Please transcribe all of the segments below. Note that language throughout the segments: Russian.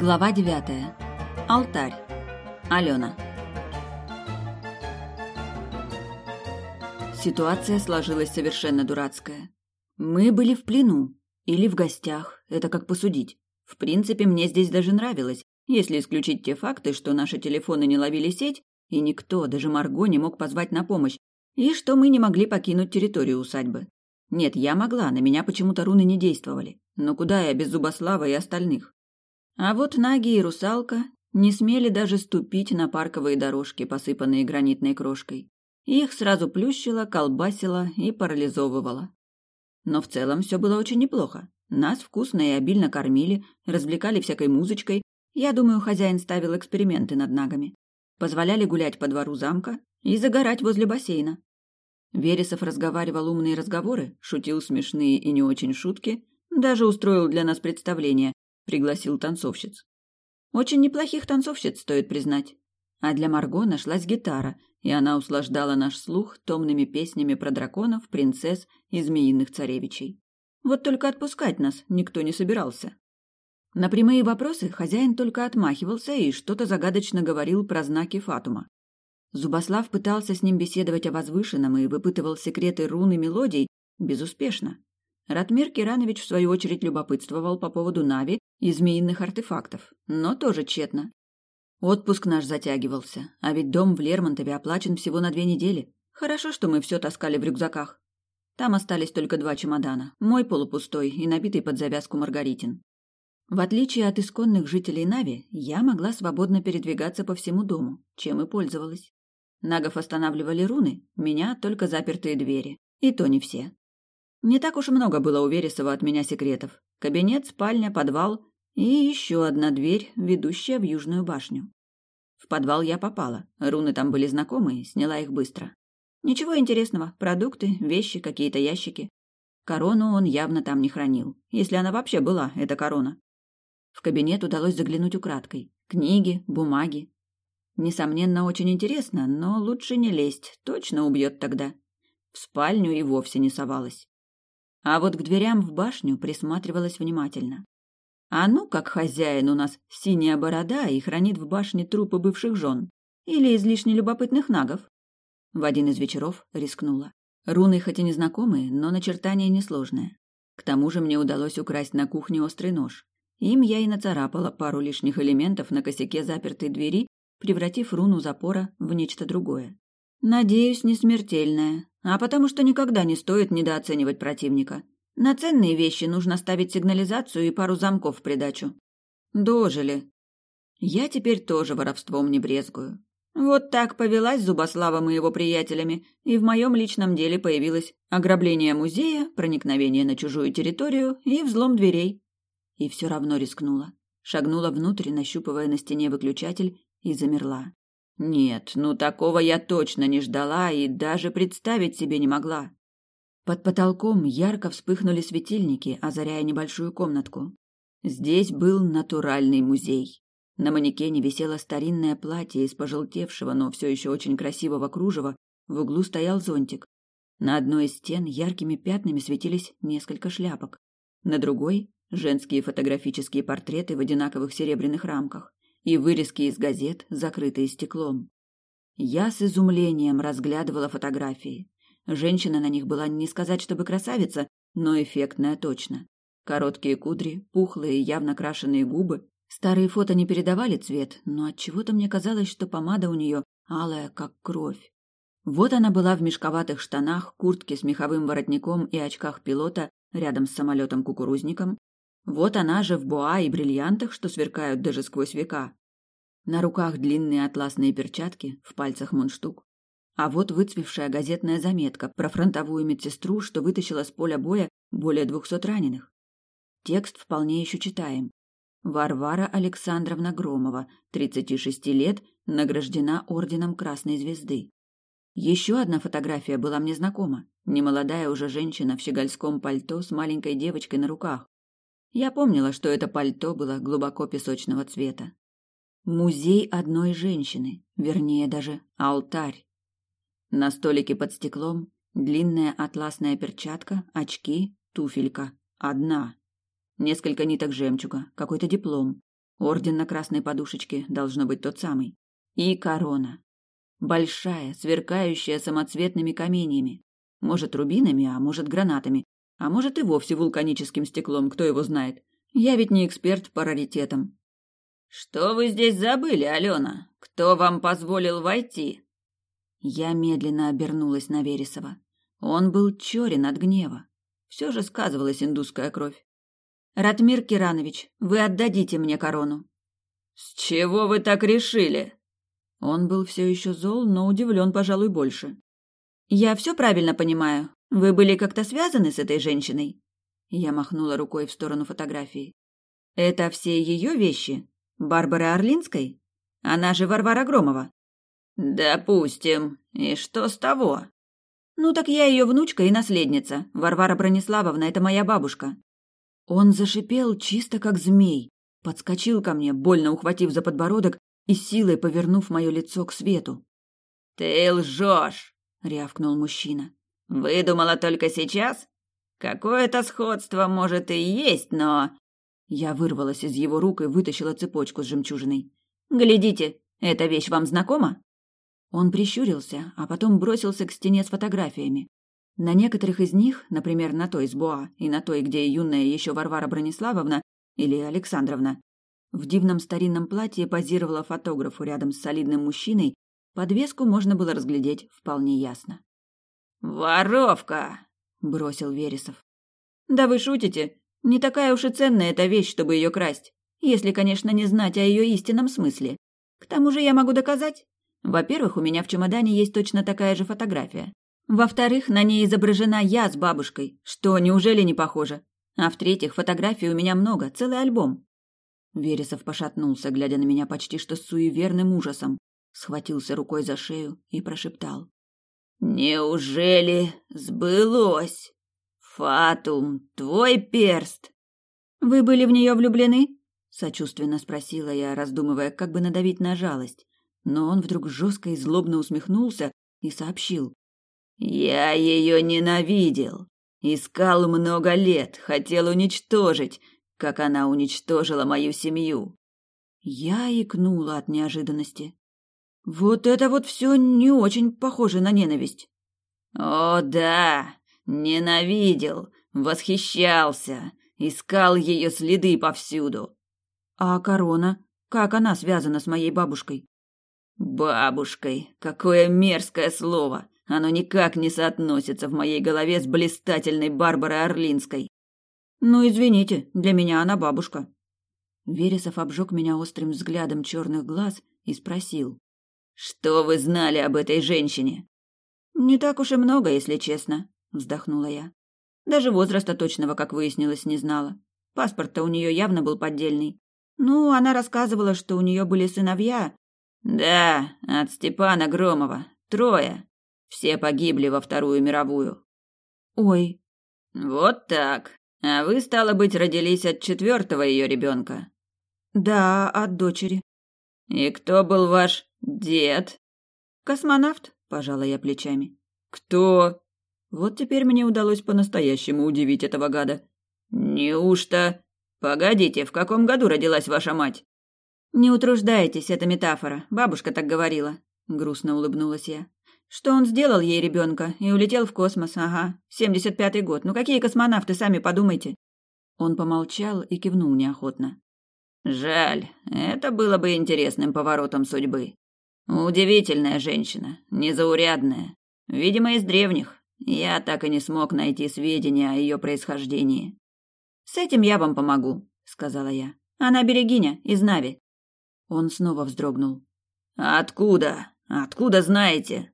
Глава девятая. Алтарь. Алена. Ситуация сложилась совершенно дурацкая. Мы были в плену или в гостях, это как посудить. В принципе, мне здесь даже нравилось, если исключить те факты, что наши телефоны не ловили сеть, и никто, даже Марго, не мог позвать на помощь, и что мы не могли покинуть территорию усадьбы. Нет, я могла, на меня почему-то руны не действовали. Но куда я без Зубослава и остальных? А вот Наги и Русалка не смели даже ступить на парковые дорожки, посыпанные гранитной крошкой. Их сразу плющило, колбасило и парализовывало. Но в целом все было очень неплохо. Нас вкусно и обильно кормили, развлекали всякой музычкой. Я думаю, хозяин ставил эксперименты над нагами. Позволяли гулять по двору замка и загорать возле бассейна. Вересов разговаривал умные разговоры, шутил смешные и не очень шутки, даже устроил для нас представление, пригласил танцовщиц. Очень неплохих танцовщиц, стоит признать. А для Марго нашлась гитара, и она услаждала наш слух томными песнями про драконов, принцесс и змеиных царевичей. Вот только отпускать нас никто не собирался. На прямые вопросы хозяин только отмахивался и что-то загадочно говорил про знаки Фатума. Зубослав пытался с ним беседовать о возвышенном и выпытывал секреты рун и мелодий безуспешно. Ратмир Киранович, в свою очередь, любопытствовал по поводу Нави и змеиных артефактов, но тоже тщетно. Отпуск наш затягивался, а ведь дом в Лермонтове оплачен всего на две недели. Хорошо, что мы все таскали в рюкзаках. Там остались только два чемодана, мой полупустой и набитый под завязку Маргаритин. В отличие от исконных жителей Нави, я могла свободно передвигаться по всему дому, чем и пользовалась. Нагов останавливали руны, меня только запертые двери, и то не все. Не так уж много было у Вересова от меня секретов. Кабинет, спальня, подвал и еще одна дверь, ведущая в Южную башню. В подвал я попала. Руны там были знакомые, сняла их быстро. Ничего интересного. Продукты, вещи, какие-то ящики. Корону он явно там не хранил. Если она вообще была, эта корона. В кабинет удалось заглянуть украдкой. Книги, бумаги. Несомненно, очень интересно, но лучше не лезть. Точно убьет тогда. В спальню и вовсе не совалась. А вот к дверям в башню присматривалась внимательно. А ну, как хозяин у нас синяя борода и хранит в башне трупы бывших жен. Или излишне любопытных нагов. В один из вечеров рискнула. Руны хоть и незнакомые, но начертание несложное. К тому же мне удалось украсть на кухне острый нож. Им я и нацарапала пару лишних элементов на косяке запертой двери, превратив руну запора в нечто другое. Надеюсь, не смертельное, а потому что никогда не стоит недооценивать противника. На ценные вещи нужно ставить сигнализацию и пару замков в придачу. Дожили. Я теперь тоже воровством не брезгую. Вот так повелась Зубославом и его приятелями, и в моем личном деле появилось ограбление музея, проникновение на чужую территорию и взлом дверей. И все равно рискнула. Шагнула внутрь, нащупывая на стене выключатель, и замерла. Нет, ну такого я точно не ждала и даже представить себе не могла. Под потолком ярко вспыхнули светильники, озаряя небольшую комнатку. Здесь был натуральный музей. На манекене висело старинное платье из пожелтевшего, но все еще очень красивого кружева, в углу стоял зонтик. На одной из стен яркими пятнами светились несколько шляпок. На другой – женские фотографические портреты в одинаковых серебряных рамках и вырезки из газет, закрытые стеклом. Я с изумлением разглядывала фотографии. Женщина на них была не сказать, чтобы красавица, но эффектная точно. Короткие кудри, пухлые, явно крашеные губы. Старые фото не передавали цвет, но от чего то мне казалось, что помада у нее алая, как кровь. Вот она была в мешковатых штанах, куртке с меховым воротником и очках пилота рядом с самолетом-кукурузником, вот она же в боа и бриллиантах, что сверкают даже сквозь века. На руках длинные атласные перчатки, в пальцах мундштук. А вот выцвевшая газетная заметка про фронтовую медсестру, что вытащила с поля боя более двухсот раненых. Текст вполне еще читаем. Варвара Александровна Громова, 36 лет, награждена орденом Красной Звезды. Еще одна фотография была мне знакома. Немолодая уже женщина в щегольском пальто с маленькой девочкой на руках. Я помнила, что это пальто было глубоко песочного цвета. Музей одной женщины, вернее даже алтарь. На столике под стеклом длинная атласная перчатка, очки, туфелька. Одна. Несколько ниток жемчуга, какой-то диплом. Орден на красной подушечке должно быть тот самый. И корона. Большая, сверкающая самоцветными каменьями. Может, рубинами, а может, гранатами. А может, и вовсе вулканическим стеклом, кто его знает. Я ведь не эксперт по раритетам. «Что вы здесь забыли, Алена? Кто вам позволил войти?» Я медленно обернулась на Вересова. Он был черен от гнева. Все же сказывалась индусская кровь. «Ратмир Киранович, вы отдадите мне корону». «С чего вы так решили?» Он был все еще зол, но удивлен, пожалуй, больше. «Я все правильно понимаю. Вы были как-то связаны с этой женщиной?» Я махнула рукой в сторону фотографии. «Это все ее вещи? Барбары Орлинской? Она же Варвара Громова». «Допустим. И что с того?» «Ну так я ее внучка и наследница. Варвара Брониславовна – это моя бабушка». Он зашипел чисто как змей, подскочил ко мне, больно ухватив за подбородок и силой повернув мое лицо к свету. «Ты лжешь!» – рявкнул мужчина. «Выдумала только сейчас? Какое-то сходство, может, и есть, но...» Я вырвалась из его рук и вытащила цепочку с жемчужиной. «Глядите, эта вещь вам знакома?» Он прищурился, а потом бросился к стене с фотографиями. На некоторых из них, например, на той с Боа и на той, где юная еще Варвара Брониславовна или Александровна, в дивном старинном платье позировала фотографу рядом с солидным мужчиной, подвеску можно было разглядеть вполне ясно. «Воровка!» — бросил Вересов. «Да вы шутите. Не такая уж и ценная эта вещь, чтобы ее красть. Если, конечно, не знать о ее истинном смысле. К тому же я могу доказать. Во-первых, у меня в чемодане есть точно такая же фотография. Во-вторых, на ней изображена я с бабушкой, что неужели не похоже? А в-третьих, фотографий у меня много, целый альбом. Вересов пошатнулся, глядя на меня почти что с суеверным ужасом, схватился рукой за шею и прошептал. «Неужели сбылось? Фатум, твой перст!» «Вы были в нее влюблены?» — сочувственно спросила я, раздумывая, как бы надавить на жалость но он вдруг жестко и злобно усмехнулся и сообщил. «Я ее ненавидел. Искал много лет, хотел уничтожить, как она уничтожила мою семью». Я икнула от неожиданности. «Вот это вот все не очень похоже на ненависть». «О да, ненавидел, восхищался, искал ее следы повсюду». «А корона? Как она связана с моей бабушкой?» Бабушкой. Какое мерзкое слово. Оно никак не соотносится в моей голове с блистательной Барбарой Орлинской. Ну, извините, для меня она бабушка. Вересов обжег меня острым взглядом черных глаз и спросил. «Что вы знали об этой женщине?» «Не так уж и много, если честно», — вздохнула я. Даже возраста точного, как выяснилось, не знала. Паспорт-то у нее явно был поддельный. Ну, она рассказывала, что у нее были сыновья, да, от Степана Громова. Трое. Все погибли во Вторую мировую. Ой. Вот так. А вы, стало быть, родились от четвертого ее ребенка? Да, от дочери. И кто был ваш дед? Космонавт, пожала я плечами. Кто? Вот теперь мне удалось по-настоящему удивить этого гада. Неужто? Погодите, в каком году родилась ваша мать? «Не утруждайтесь, это метафора. Бабушка так говорила», — грустно улыбнулась я. «Что он сделал ей ребенка и улетел в космос, ага. Семьдесят пятый год. Ну какие космонавты, сами подумайте». Он помолчал и кивнул неохотно. «Жаль, это было бы интересным поворотом судьбы. Удивительная женщина, незаурядная. Видимо, из древних. Я так и не смог найти сведения о ее происхождении». «С этим я вам помогу», — сказала я. «Она берегиня, из Нави. Он снова вздрогнул. «Откуда? Откуда знаете?»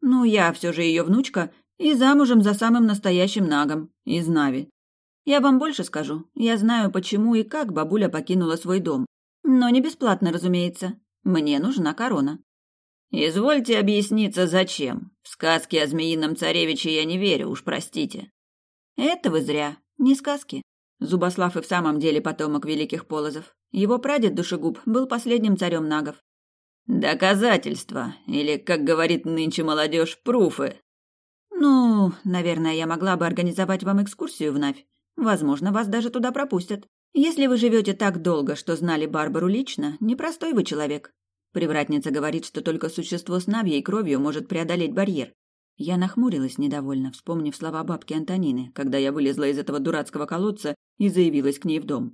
«Ну, я все же ее внучка и замужем за самым настоящим нагом, из Нави. Я вам больше скажу. Я знаю, почему и как бабуля покинула свой дом. Но не бесплатно, разумеется. Мне нужна корона». «Извольте объясниться, зачем. В сказки о змеином царевиче я не верю, уж простите». «Это вы зря. Не сказки. Зубослав и в самом деле потомок великих полозов. Его прадед Душегуб был последним царем нагов. Доказательства, или, как говорит нынче молодежь, пруфы. Ну, наверное, я могла бы организовать вам экскурсию в Навь. Возможно, вас даже туда пропустят. Если вы живете так долго, что знали Барбару лично, непростой вы человек. Привратница говорит, что только существо с навьей кровью может преодолеть барьер. Я нахмурилась недовольно, вспомнив слова бабки Антонины, когда я вылезла из этого дурацкого колодца и заявилась к ней в дом.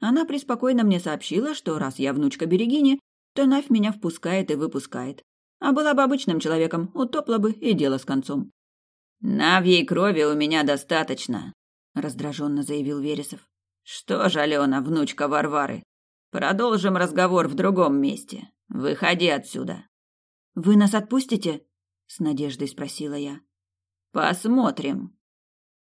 Она преспокойно мне сообщила, что раз я внучка Берегини, то Навь меня впускает и выпускает. А была бы обычным человеком, утопла бы и дело с концом. «Навьей крови у меня достаточно», — раздраженно заявил Вересов. «Что же, Алена, внучка Варвары? Продолжим разговор в другом месте. Выходи отсюда». «Вы нас отпустите?» — с надеждой спросила я. «Посмотрим»,